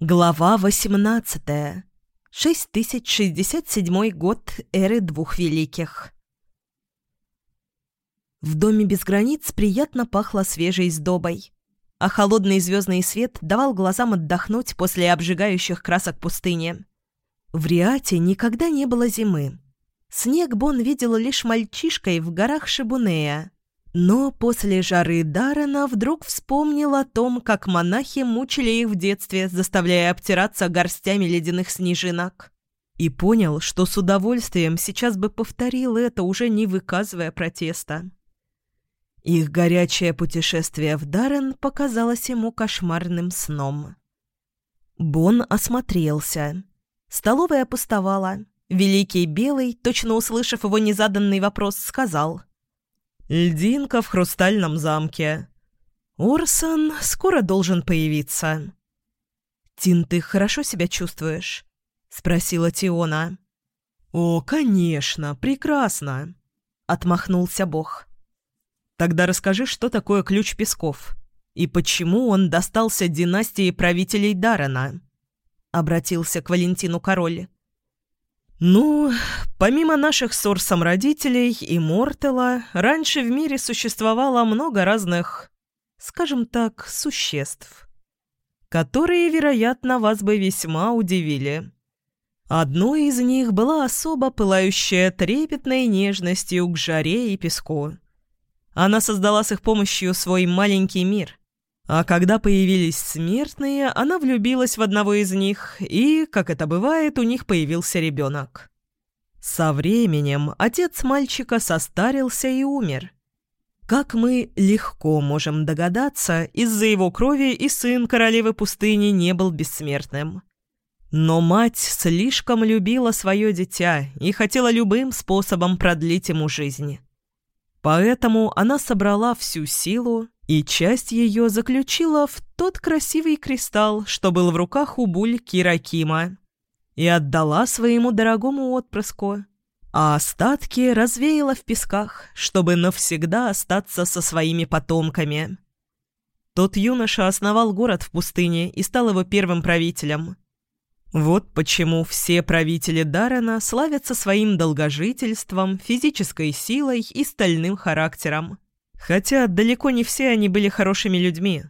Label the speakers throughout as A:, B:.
A: Глава 18. 6067 год эры двух великих. В доме без границ приятно пахло свежей сдобой, а холодный звездный свет давал глазам отдохнуть после обжигающих красок пустыни. В Риате никогда не было зимы. Снег Бон видел лишь мальчишкой в горах Шибунея. Но после жары Даррена вдруг вспомнил о том, как монахи мучили их в детстве, заставляя обтираться горстями ледяных снежинок. И понял, что с удовольствием сейчас бы повторил это, уже не выказывая протеста. Их горячее путешествие в Даррен показалось ему кошмарным сном. Бон осмотрелся. Столовая пустовала. Великий Белый, точно услышав его незаданный вопрос, сказал — Льдинка в хрустальном замке. Орсон скоро должен появиться. «Тин, ты хорошо себя чувствуешь?» — спросила Тиона. «О, конечно, прекрасно!» — отмахнулся Бог. «Тогда расскажи, что такое ключ песков и почему он достался династии правителей Дарана?» — обратился к Валентину король. «Ну, помимо наших ссор родителей и Мортела, раньше в мире существовало много разных, скажем так, существ, которые, вероятно, вас бы весьма удивили. Одной из них была особо пылающая трепетной нежностью к жаре и песку. Она создала с их помощью свой маленький мир, а когда появились смертные, она влюбилась в одного из них, и, как это бывает, у них появился ребенок. Со временем отец мальчика состарился и умер. Как мы легко можем догадаться, из-за его крови и сын королевы пустыни не был бессмертным. Но мать слишком любила свое дитя и хотела любым способом продлить ему жизнь. Поэтому она собрала всю силу и часть ее заключила в тот красивый кристалл, что был в руках у Буль Киракима, и отдала своему дорогому отпрыску, а остатки развеяла в песках, чтобы навсегда остаться со своими потомками. Тот юноша основал город в пустыне и стал его первым правителем. Вот почему все правители Даррена славятся своим долгожительством, физической силой и стальным характером. Хотя далеко не все они были хорошими людьми.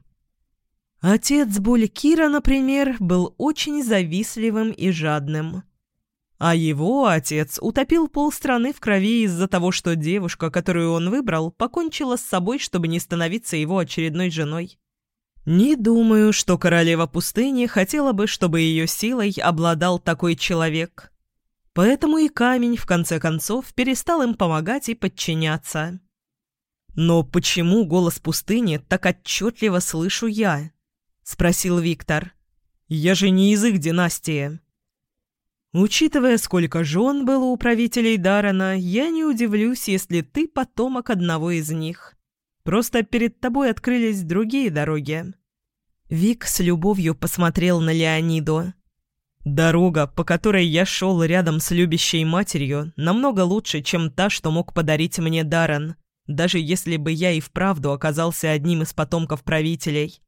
A: Отец Булькира, например, был очень завистливым и жадным. А его отец утопил полстраны в крови из-за того, что девушка, которую он выбрал, покончила с собой, чтобы не становиться его очередной женой. Не думаю, что королева пустыни хотела бы, чтобы ее силой обладал такой человек. Поэтому и камень, в конце концов, перестал им помогать и подчиняться. «Но почему голос пустыни так отчетливо слышу я?» — спросил Виктор. «Я же не из их династии». «Учитывая, сколько жен было у правителей Дарана, я не удивлюсь, если ты потомок одного из них. Просто перед тобой открылись другие дороги». Вик с любовью посмотрел на Леониду. «Дорога, по которой я шел рядом с любящей матерью, намного лучше, чем та, что мог подарить мне Даран даже если бы я и вправду оказался одним из потомков правителей.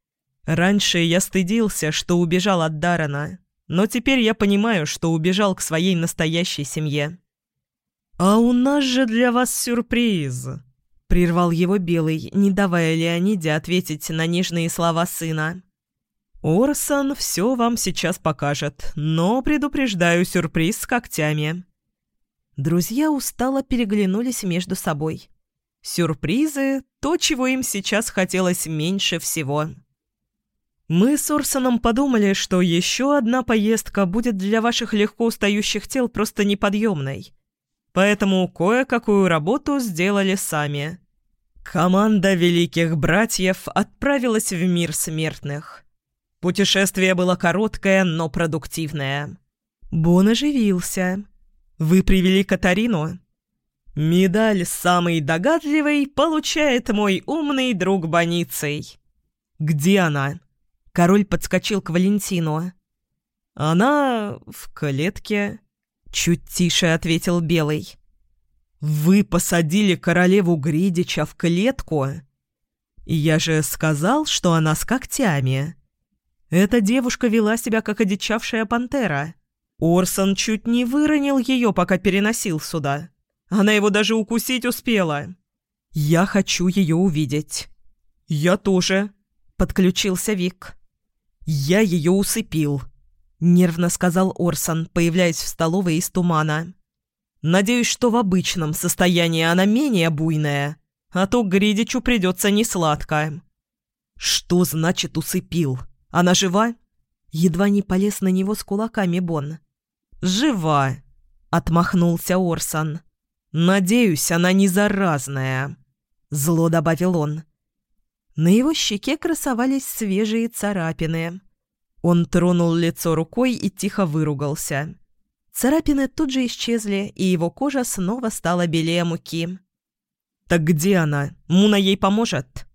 A: Раньше я стыдился, что убежал от Дарана, но теперь я понимаю, что убежал к своей настоящей семье. «А у нас же для вас сюрприз!» — прервал его Белый, не давая Леониде ответить на нежные слова сына. «Орсон все вам сейчас покажет, но, предупреждаю, сюрприз с когтями». Друзья устало переглянулись между собой. Сюрпризы – то, чего им сейчас хотелось меньше всего. Мы с Орсоном подумали, что еще одна поездка будет для ваших легко устающих тел просто неподъемной. Поэтому кое-какую работу сделали сами. Команда великих братьев отправилась в мир смертных. Путешествие было короткое, но продуктивное. Бон оживился. «Вы привели Катарину?» «Медаль самый догадливый получает мой умный друг Боницей». «Где она?» Король подскочил к Валентину. «Она в клетке», — чуть тише ответил Белый. «Вы посадили королеву Гридича в клетку?» «Я же сказал, что она с когтями». Эта девушка вела себя как одичавшая пантера. Орсон чуть не выронил ее, пока переносил сюда. Она его даже укусить успела. Я хочу ее увидеть. Я тоже, подключился Вик. Я ее усыпил, нервно сказал Орсон, появляясь в столовой из тумана. Надеюсь, что в обычном состоянии она менее буйная, а то Гридичу придется несладко. Что значит усыпил? Она жива? Едва не полез на него с кулаками Бон. «Жива!» — отмахнулся Орсон. «Надеюсь, она не заразная», — зло добавил он. На его щеке красовались свежие царапины. Он тронул лицо рукой и тихо выругался. Царапины тут же исчезли, и его кожа снова стала белее муки. «Так где она? Муна ей поможет?»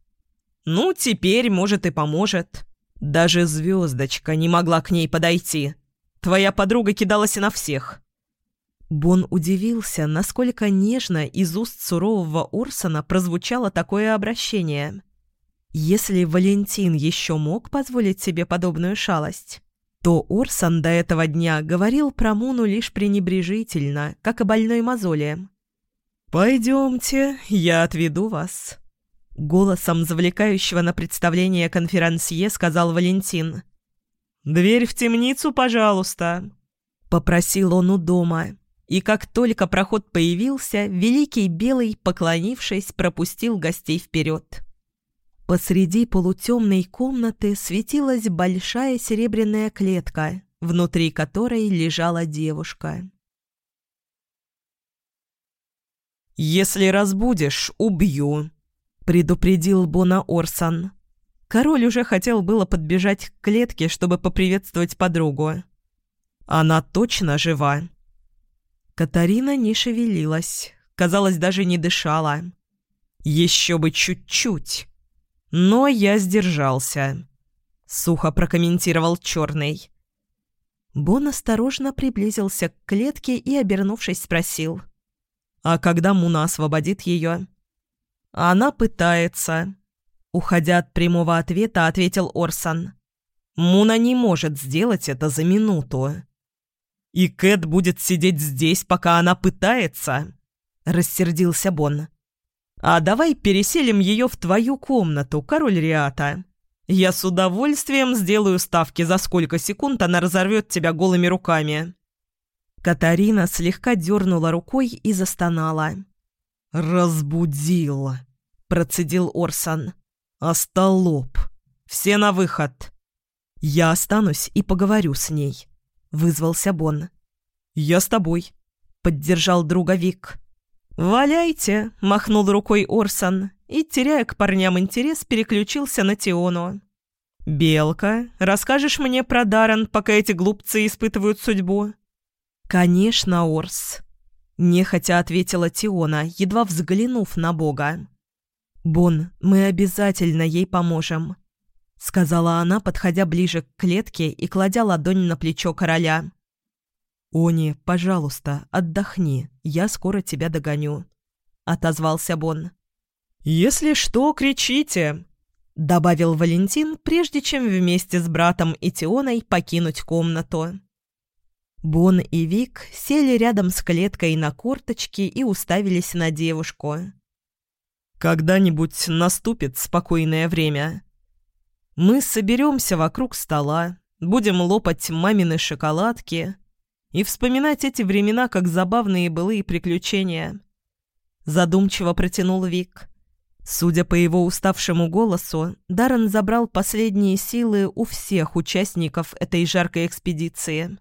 A: «Ну, теперь, может, и поможет. Даже звездочка не могла к ней подойти. Твоя подруга кидалась и на всех». Бон удивился, насколько нежно из уст сурового Орсона прозвучало такое обращение. Если Валентин еще мог позволить себе подобную шалость, то Орсон до этого дня говорил про Муну лишь пренебрежительно, как о больной мозоли. «Пойдемте, я отведу вас», — голосом завлекающего на представление конферансье сказал Валентин. «Дверь в темницу, пожалуйста», — попросил он у дома. И как только проход появился, Великий Белый, поклонившись, пропустил гостей вперед. Посреди полутемной комнаты светилась большая серебряная клетка, внутри которой лежала девушка. «Если разбудишь, убью», — предупредил Бона Орсон. Король уже хотел было подбежать к клетке, чтобы поприветствовать подругу. Она точно жива. Катарина не шевелилась, казалось, даже не дышала. Еще бы чуть-чуть. Но я сдержался. Сухо прокомментировал Черный. Бон осторожно приблизился к клетке и, обернувшись, спросил. «А когда Муна освободит ее?» «Она пытается», Уходя от прямого ответа, ответил Орсон. «Муна не может сделать это за минуту». «И Кэт будет сидеть здесь, пока она пытается?» — рассердился Бон. «А давай переселим ее в твою комнату, король Риата. Я с удовольствием сделаю ставки, за сколько секунд она разорвет тебя голыми руками». Катарина слегка дернула рукой и застонала. «Разбудил», — процедил Орсон. «Остолоп! Все на выход!» «Я останусь и поговорю с ней», — вызвался Бон. «Я с тобой», — поддержал друга Вик. «Валяйте», — махнул рукой Орсон и, теряя к парням интерес, переключился на Тиону. «Белка, расскажешь мне про Даррен, пока эти глупцы испытывают судьбу?» «Конечно, Орс», — нехотя ответила Тиона, едва взглянув на Бога. «Бон, мы обязательно ей поможем», — сказала она, подходя ближе к клетке и кладя ладонь на плечо короля. «Они, пожалуйста, отдохни, я скоро тебя догоню», — отозвался Бон. «Если что, кричите», — добавил Валентин, прежде чем вместе с братом и Тионой покинуть комнату. Бон и Вик сели рядом с клеткой на корточки и уставились на девушку. Когда-нибудь наступит спокойное время. Мы соберемся вокруг стола, будем лопать мамины шоколадки и вспоминать эти времена как забавные былые приключения. Задумчиво протянул Вик. Судя по его уставшему голосу, Даррен забрал последние силы у всех участников этой жаркой экспедиции.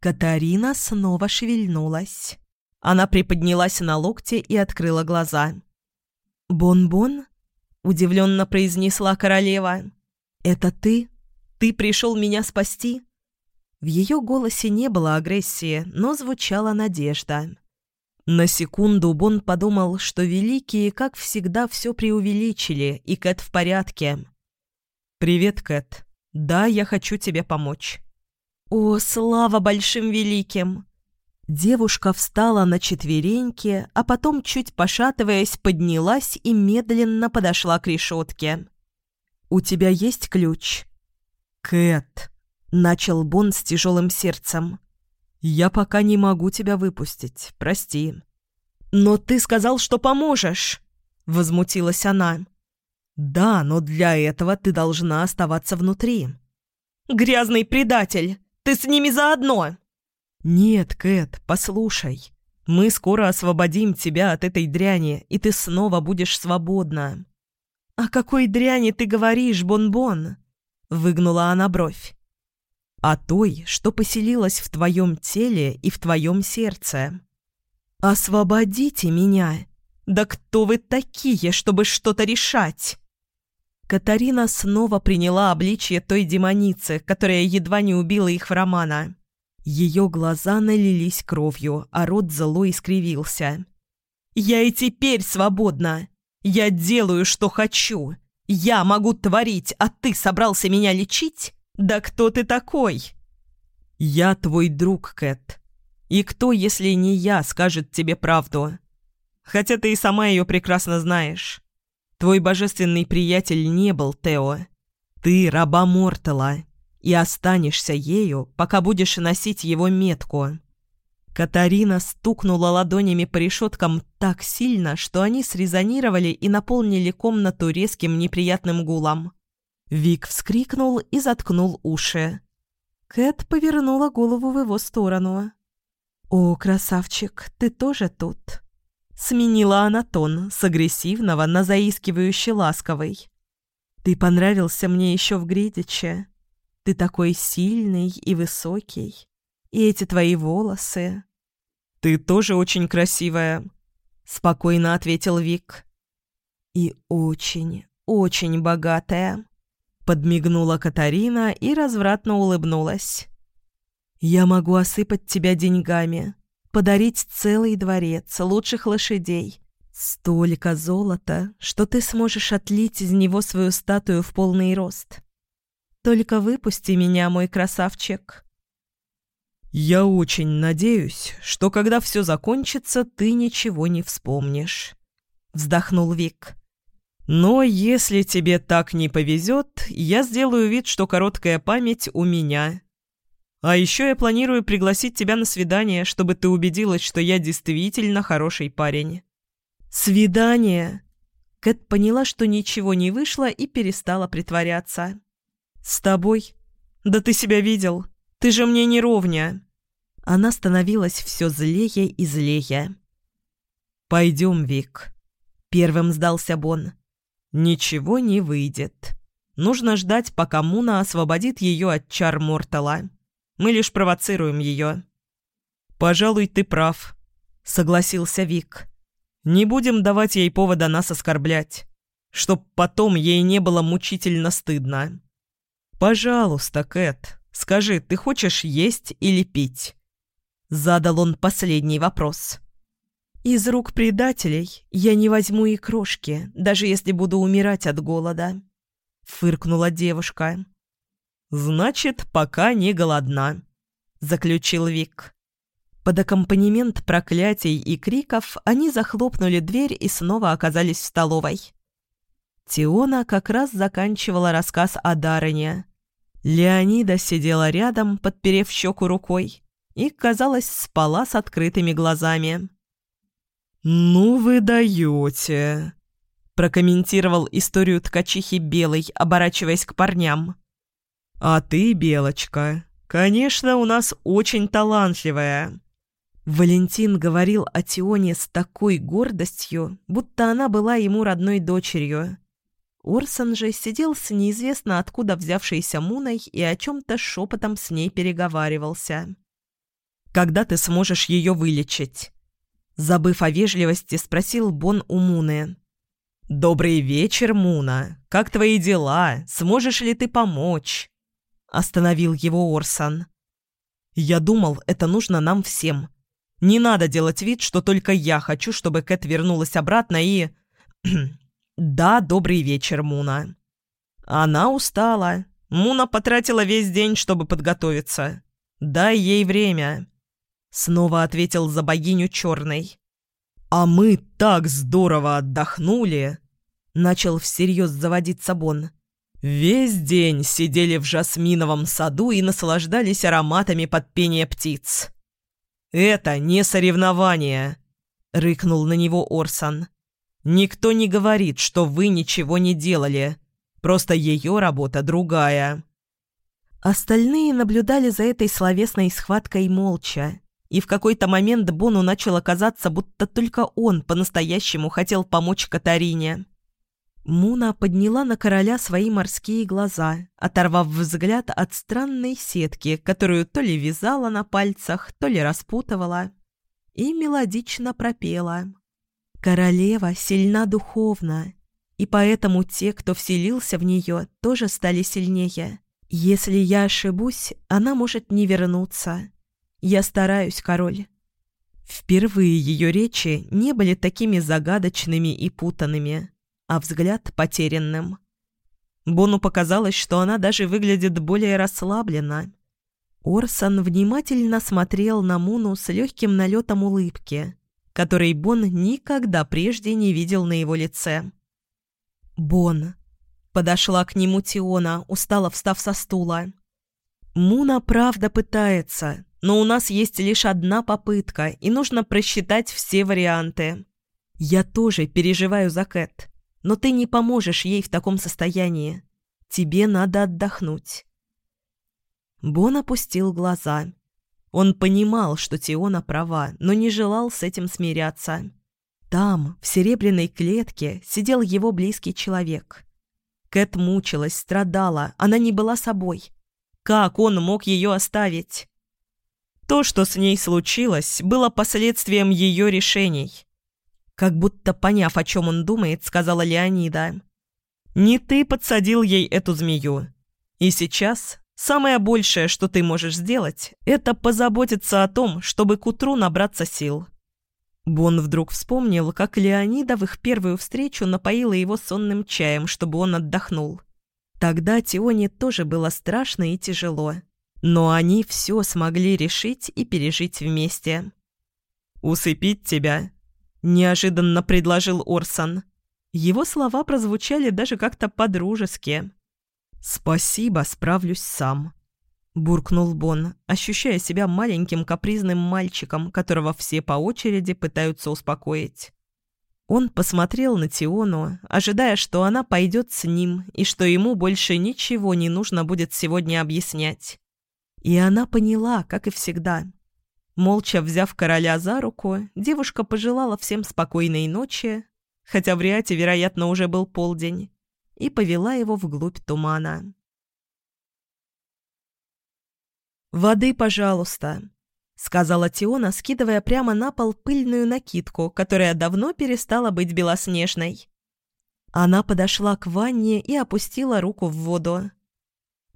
A: Катарина снова шевельнулась. Она приподнялась на локте и открыла глаза. «Бон-бон?» — удивленно произнесла королева. «Это ты? Ты пришел меня спасти?» В ее голосе не было агрессии, но звучала надежда. На секунду Бон подумал, что великие, как всегда, все преувеличили, и Кэт в порядке. «Привет, Кэт. Да, я хочу тебе помочь». «О, слава большим великим!» Девушка встала на четвереньки, а потом, чуть пошатываясь, поднялась и медленно подошла к решетке. «У тебя есть ключ?» «Кэт», — начал Бон с тяжелым сердцем, — «я пока не могу тебя выпустить, прости». «Но ты сказал, что поможешь», — возмутилась она. «Да, но для этого ты должна оставаться внутри». «Грязный предатель! Ты с ними заодно!» «Нет, Кэт, послушай. Мы скоро освободим тебя от этой дряни, и ты снова будешь свободна». «О какой дряни ты говоришь, Бон-Бон?» — выгнула она бровь. «О той, что поселилась в твоем теле и в твоем сердце». «Освободите меня! Да кто вы такие, чтобы что-то решать?» Катарина снова приняла обличье той демоницы, которая едва не убила их в романа. Ее глаза налились кровью, а рот зло искривился. «Я и теперь свободна! Я делаю, что хочу! Я могу творить, а ты собрался меня лечить? Да кто ты такой?» «Я твой друг, Кэт. И кто, если не я, скажет тебе правду? Хотя ты и сама ее прекрасно знаешь. Твой божественный приятель не был Тео. Ты раба Мортала, и останешься ею, пока будешь носить его метку». Катарина стукнула ладонями по решеткам так сильно, что они срезонировали и наполнили комнату резким неприятным гулом. Вик вскрикнул и заткнул уши. Кэт повернула голову в его сторону. «О, красавчик, ты тоже тут?» Сменила она тон с агрессивного на заискивающий ласковый. «Ты понравился мне еще в Гридиче. Ты такой сильный и высокий. И эти твои волосы...» «Ты тоже очень красивая», — спокойно ответил Вик. «И очень, очень богатая», — подмигнула Катарина и развратно улыбнулась. «Я могу осыпать тебя деньгами, подарить целый дворец, лучших лошадей, столько золота, что ты сможешь отлить из него свою статую в полный рост. Только выпусти меня, мой красавчик». «Я очень надеюсь, что когда все закончится, ты ничего не вспомнишь», — вздохнул Вик. «Но если тебе так не повезет, я сделаю вид, что короткая память у меня, а еще я планирую пригласить тебя на свидание, чтобы ты убедилась, что я действительно хороший парень». «Свидание?» Кэт поняла, что ничего не вышло и перестала притворяться. «С тобой? Да ты себя видел. Ты же мне не ровня». Она становилась все злее и злее. «Пойдем, Вик». Первым сдался Бон. «Ничего не выйдет. Нужно ждать, пока Муна освободит ее от чар Мортала». Мы лишь провоцируем ее». «Пожалуй, ты прав», — согласился Вик. «Не будем давать ей повода нас оскорблять, чтоб потом ей не было мучительно стыдно. Пожалуйста, Кэт, скажи, ты хочешь есть или пить?» Задал он последний вопрос. «Из рук предателей я не возьму и крошки, даже если буду умирать от голода», — фыркнула девушка. «Значит, пока не голодна», — заключил Вик. Под аккомпанемент проклятий и криков они захлопнули дверь и снова оказались в столовой. Тиона как раз заканчивала рассказ о Дарыне. Леонида сидела рядом, подперев щеку рукой, и, казалось, спала с открытыми глазами. «Ну вы даете!» – прокомментировал историю ткачихи Белой, оборачиваясь к парням. «А ты, Белочка, конечно, у нас очень талантливая». Валентин говорил о Тионе с такой гордостью, будто она была ему родной дочерью. Орсон же сидел с неизвестно откуда взявшейся Муной и о чем-то шепотом с ней переговаривался. «Когда ты сможешь ее вылечить?» Забыв о вежливости, спросил Бон у Муны. «Добрый вечер, Муна. Как твои дела? Сможешь ли ты помочь?» Остановил его Орсон. «Я думал, это нужно нам всем. Не надо делать вид, что только я хочу, чтобы Кэт вернулась обратно и... да, добрый вечер, Муна». Она устала. Муна потратила весь день, чтобы подготовиться. Дай ей время. Снова ответил за богиню черной. «А мы так здорово отдохнули!» Начал всерьез заводиться Бон. Весь день сидели в жасминовом саду и наслаждались ароматами под пение птиц. «Это не соревнование», — рыкнул на него Орсон. «Никто не говорит, что вы ничего не делали. Просто ее работа другая». Остальные наблюдали за этой словесной схваткой молча, и в какой-то момент Бону начало казаться, будто только он по-настоящему хотел помочь Катарине. Муна подняла на короля свои морские глаза, оторвав взгляд от странной сетки, которую то ли вязала на пальцах, то ли распутывала, и мелодично пропела. «Королева сильна духовно, и поэтому те, кто вселился в нее, тоже стали сильнее. Если я ошибусь, она может не вернуться. Я стараюсь, король». Впервые ее речи не были такими загадочными и путанными а взгляд потерянным. Бону показалось, что она даже выглядит более расслабленно. Орсон внимательно смотрел на Муну с легким налетом улыбки, который Бон никогда прежде не видел на его лице. «Бон!» — подошла к нему Тиона, устало встав со стула. «Муна правда пытается, но у нас есть лишь одна попытка, и нужно просчитать все варианты. Я тоже переживаю за Кэт но ты не поможешь ей в таком состоянии. Тебе надо отдохнуть». Бон опустил глаза. Он понимал, что Тиона права, но не желал с этим смиряться. Там, в серебряной клетке, сидел его близкий человек. Кэт мучилась, страдала, она не была собой. Как он мог ее оставить? То, что с ней случилось, было последствием ее решений. Как будто поняв, о чем он думает, сказала Леонида. «Не ты подсадил ей эту змею. И сейчас самое большее, что ты можешь сделать, это позаботиться о том, чтобы к утру набраться сил». Бон вдруг вспомнил, как Леонида в их первую встречу напоила его сонным чаем, чтобы он отдохнул. Тогда Тионе тоже было страшно и тяжело. Но они все смогли решить и пережить вместе. «Усыпить тебя?» неожиданно предложил Орсон. Его слова прозвучали даже как-то по-дружески. «Спасибо, справлюсь сам», — буркнул Бон, ощущая себя маленьким капризным мальчиком, которого все по очереди пытаются успокоить. Он посмотрел на Тиону, ожидая, что она пойдет с ним и что ему больше ничего не нужно будет сегодня объяснять. И она поняла, как и всегда, Молча взяв короля за руку, девушка пожелала всем спокойной ночи, хотя в Риате, вероятно, уже был полдень, и повела его вглубь тумана. «Воды, пожалуйста», — сказала Тиона, скидывая прямо на пол пыльную накидку, которая давно перестала быть белоснежной. Она подошла к ванне и опустила руку в воду.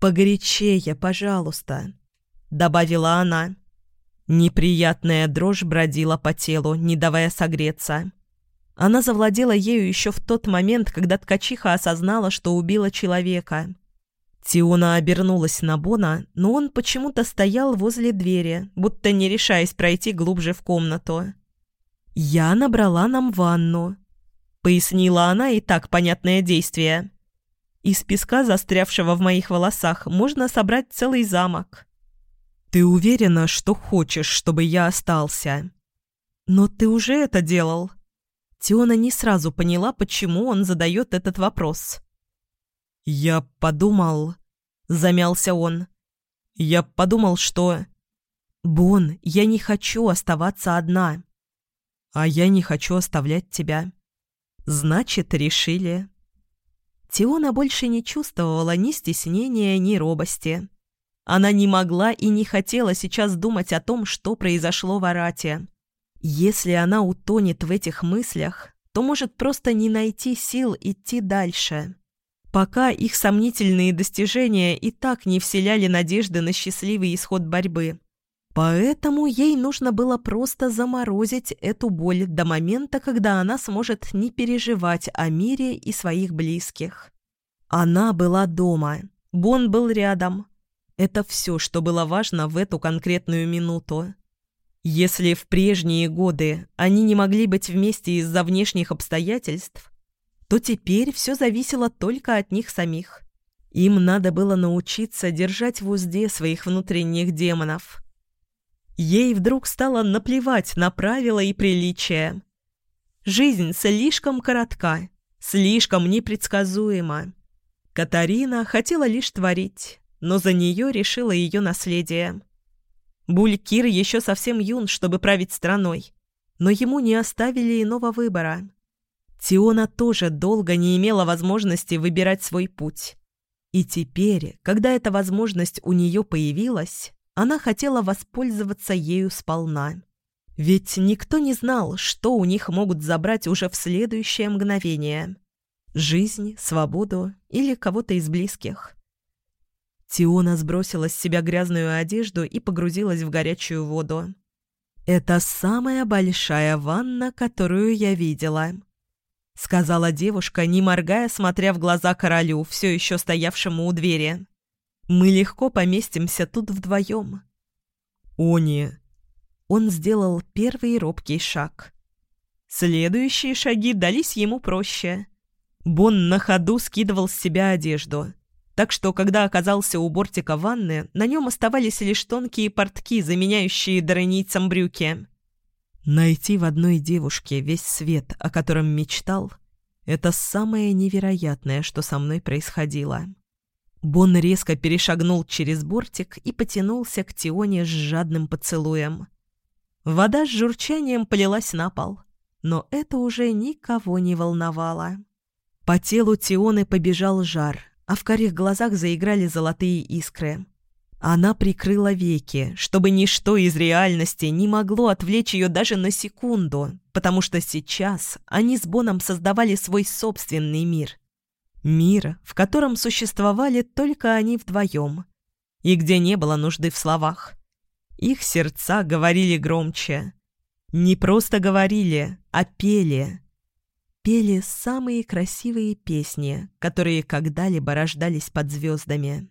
A: «Погорячее, пожалуйста», — добавила она. Неприятная дрожь бродила по телу, не давая согреться. Она завладела ею еще в тот момент, когда ткачиха осознала, что убила человека. Тиона обернулась на Бона, но он почему-то стоял возле двери, будто не решаясь пройти глубже в комнату. «Я набрала нам ванну», — пояснила она и так понятное действие. «Из песка, застрявшего в моих волосах, можно собрать целый замок». «Ты уверена, что хочешь, чтобы я остался?» «Но ты уже это делал». Тиона не сразу поняла, почему он задает этот вопрос. «Я подумал...» — замялся он. «Я подумал, что...» «Бон, я не хочу оставаться одна». «А я не хочу оставлять тебя». «Значит, решили». Тиона больше не чувствовала ни стеснения, ни робости. Она не могла и не хотела сейчас думать о том, что произошло в Арате. Если она утонет в этих мыслях, то может просто не найти сил идти дальше. Пока их сомнительные достижения и так не вселяли надежды на счастливый исход борьбы. Поэтому ей нужно было просто заморозить эту боль до момента, когда она сможет не переживать о мире и своих близких. Она была дома. Бон был рядом. Это все, что было важно в эту конкретную минуту. Если в прежние годы они не могли быть вместе из-за внешних обстоятельств, то теперь все зависело только от них самих. Им надо было научиться держать в узде своих внутренних демонов. Ей вдруг стало наплевать на правила и приличия. Жизнь слишком коротка, слишком непредсказуема. Катарина хотела лишь творить, но за нее решила ее наследие. Булькир еще совсем юн, чтобы править страной, но ему не оставили иного выбора. Тиона тоже долго не имела возможности выбирать свой путь. И теперь, когда эта возможность у нее появилась, она хотела воспользоваться ею сполна. Ведь никто не знал, что у них могут забрать уже в следующее мгновение. Жизнь, свободу или кого-то из близких. Тиона сбросила с себя грязную одежду и погрузилась в горячую воду. «Это самая большая ванна, которую я видела», — сказала девушка, не моргая, смотря в глаза королю, все еще стоявшему у двери. «Мы легко поместимся тут вдвоем». «Они!» Он сделал первый робкий шаг. Следующие шаги дались ему проще. Бон на ходу скидывал с себя одежду так что, когда оказался у бортика ванны, на нем оставались лишь тонкие портки, заменяющие дороницам брюки. Найти в одной девушке весь свет, о котором мечтал, это самое невероятное, что со мной происходило. Бон резко перешагнул через бортик и потянулся к Тионе с жадным поцелуем. Вода с журчанием полилась на пол, но это уже никого не волновало. По телу Тионы побежал жар, а в карих глазах заиграли золотые искры. Она прикрыла веки, чтобы ничто из реальности не могло отвлечь ее даже на секунду, потому что сейчас они с Боном создавали свой собственный мир. Мир, в котором существовали только они вдвоем, и где не было нужды в словах. Их сердца говорили громче. Не просто говорили, а пели пели самые красивые песни, которые когда-либо рождались под звездами.